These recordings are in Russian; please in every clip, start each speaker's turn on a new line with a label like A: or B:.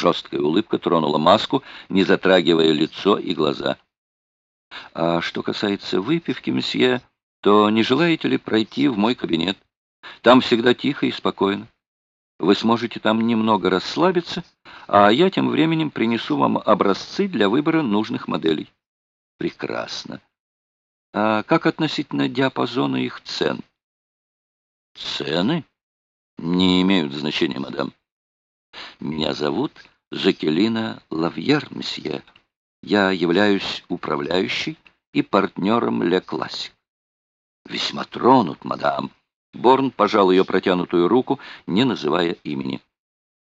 A: Жесткая улыбка тронула маску, не затрагивая лицо и глаза. «А что касается выпивки, месье, то не желаете ли пройти в мой кабинет? Там всегда тихо и спокойно. Вы сможете там немного расслабиться, а я тем временем принесу вам образцы для выбора нужных моделей». «Прекрасно. А как относительно диапазона их цен?» «Цены?» «Не имеют значения, мадам. Меня зовут Жакелина Лавьер, месье. Я являюсь управляющей и партнером Ле Классик. Весьма тронут, мадам. Борн пожал ее протянутую руку, не называя имени.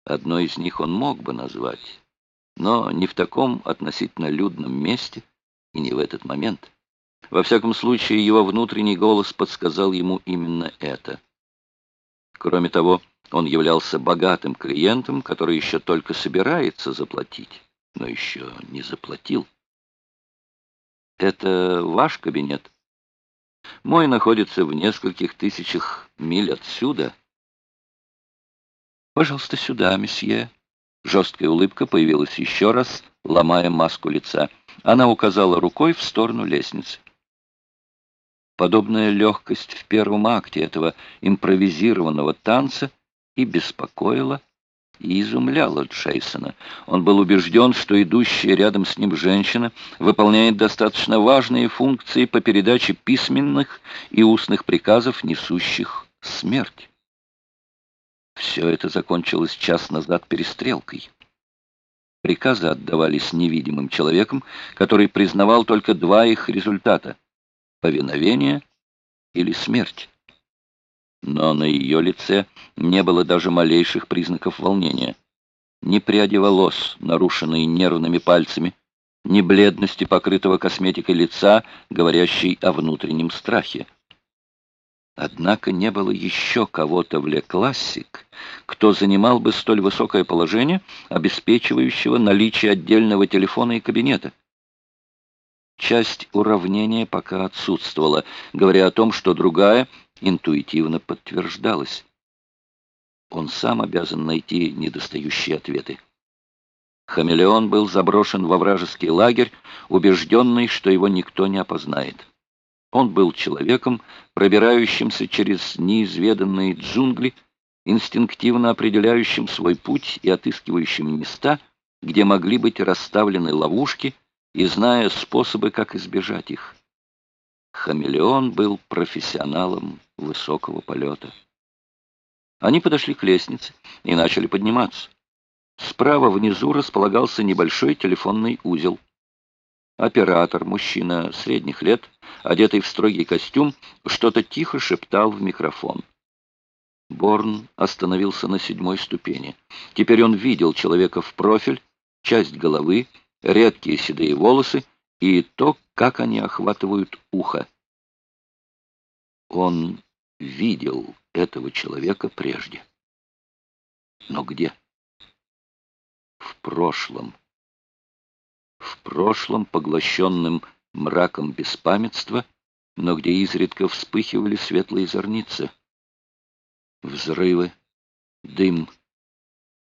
A: Одно из них он мог бы назвать, но не в таком относительно людном месте и не в этот момент. Во всяком случае, его внутренний голос подсказал ему именно это. Кроме того, он являлся богатым клиентом, который еще только собирается заплатить, но еще не заплатил. «Это ваш кабинет?» «Мой находится в нескольких тысячах миль отсюда». «Пожалуйста, сюда, месье». Жесткая улыбка появилась еще раз, ломая маску лица. Она указала рукой в сторону лестницы. Подобная легкость в первом акте этого импровизированного танца и беспокоила, и изумляла Джейсона. Он был убежден, что идущая рядом с ним женщина выполняет достаточно важные функции по передаче письменных и устных приказов, несущих смерть. Все это закончилось час назад перестрелкой. Приказы отдавались невидимым человеком, который признавал только два их результата — повиновение или смерть но на ее лице не было даже малейших признаков волнения. Ни пряди волос, нарушенные нервными пальцами, ни бледности покрытого косметикой лица, говорящей о внутреннем страхе. Однако не было еще кого-то в Ле Классик, кто занимал бы столь высокое положение, обеспечивающего наличие отдельного телефона и кабинета. Часть уравнения пока отсутствовала, говоря о том, что другая интуитивно подтверждалась. Он сам обязан найти недостающие ответы. Хамелеон был заброшен во вражеский лагерь, убежденный, что его никто не опознает. Он был человеком, пробирающимся через неизведанные джунгли, инстинктивно определяющим свой путь и отыскивающим места, где могли быть расставлены ловушки, и зная способы, как избежать их. Хамелеон был профессионалом высокого полета. Они подошли к лестнице и начали подниматься. Справа внизу располагался небольшой телефонный узел. Оператор, мужчина средних лет, одетый в строгий костюм, что-то тихо шептал в микрофон. Борн остановился на седьмой ступени. Теперь он видел человека в профиль, часть головы, редкие седые волосы и то, как они охватывают ухо. Он видел этого человека прежде. Но где? В прошлом. В прошлом, поглощенным мраком беспамятства, но где изредка вспыхивали светлые зорницы. Взрывы, дым,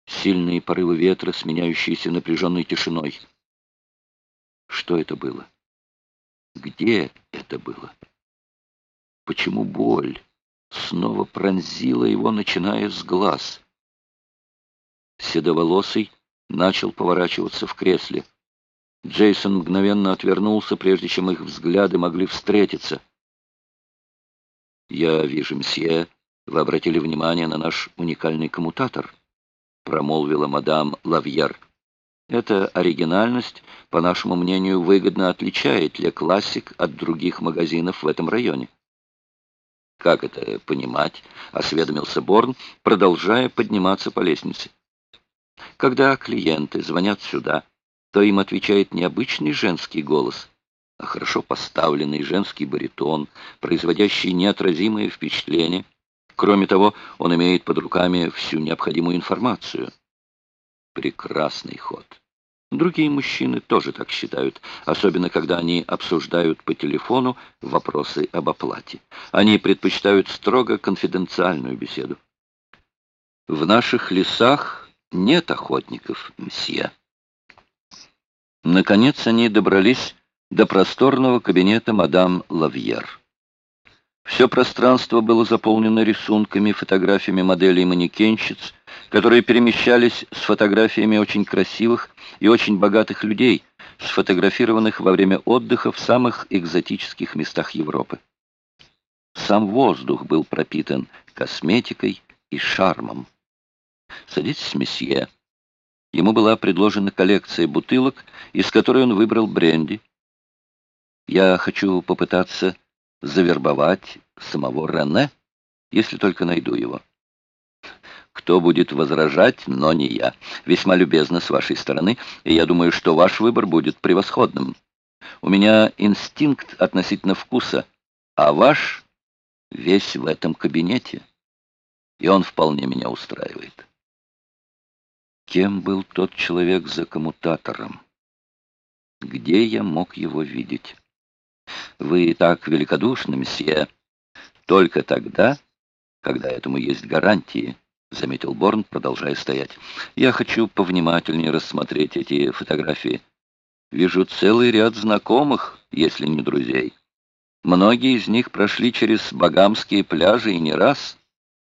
A: сильные порывы ветра, сменяющиеся напряженной тишиной. Что это было? Где это было? Почему боль снова пронзила его, начиная с глаз? Седоволосый начал поворачиваться в кресле. Джейсон мгновенно отвернулся, прежде чем их взгляды могли встретиться. «Я вижу, мсье, вы обратили внимание на наш уникальный коммутатор», промолвила мадам Лавьер. Эта оригинальность, по нашему мнению, выгодно отличает Ле Классик от других магазинов в этом районе. «Как это понимать?» — осведомился Борн, продолжая подниматься по лестнице. «Когда клиенты звонят сюда, то им отвечает не обычный женский голос, а хорошо поставленный женский баритон, производящий неотразимое впечатление. Кроме того, он имеет под руками всю необходимую информацию». Прекрасный ход. Другие мужчины тоже так считают, особенно когда они обсуждают по телефону вопросы об оплате. Они предпочитают строго конфиденциальную беседу. В наших лесах нет охотников, мсье. Наконец они добрались до просторного кабинета мадам Лавьер. Все пространство было заполнено рисунками, фотографиями моделей манекенщиц, которые перемещались с фотографиями очень красивых и очень богатых людей, сфотографированных во время отдыха в самых экзотических местах Европы. Сам воздух был пропитан косметикой и шармом. «Садитесь, месье». Ему была предложена коллекция бутылок, из которой он выбрал бренди. «Я хочу попытаться завербовать самого Рене, если только найду его». Кто будет возражать, но не я. Весьма любезно с вашей стороны, и я думаю, что ваш выбор будет превосходным. У меня инстинкт относительно вкуса, а ваш весь в этом кабинете, и он вполне меня устраивает. Кем был тот человек за коммутатором? Где я мог его видеть? Вы так великодушны, месье, только тогда, когда этому есть гарантии, — заметил Борн, продолжая стоять. «Я хочу повнимательнее рассмотреть эти фотографии. Вижу целый ряд знакомых, если не друзей. Многие из них прошли через багамские пляжи и не раз.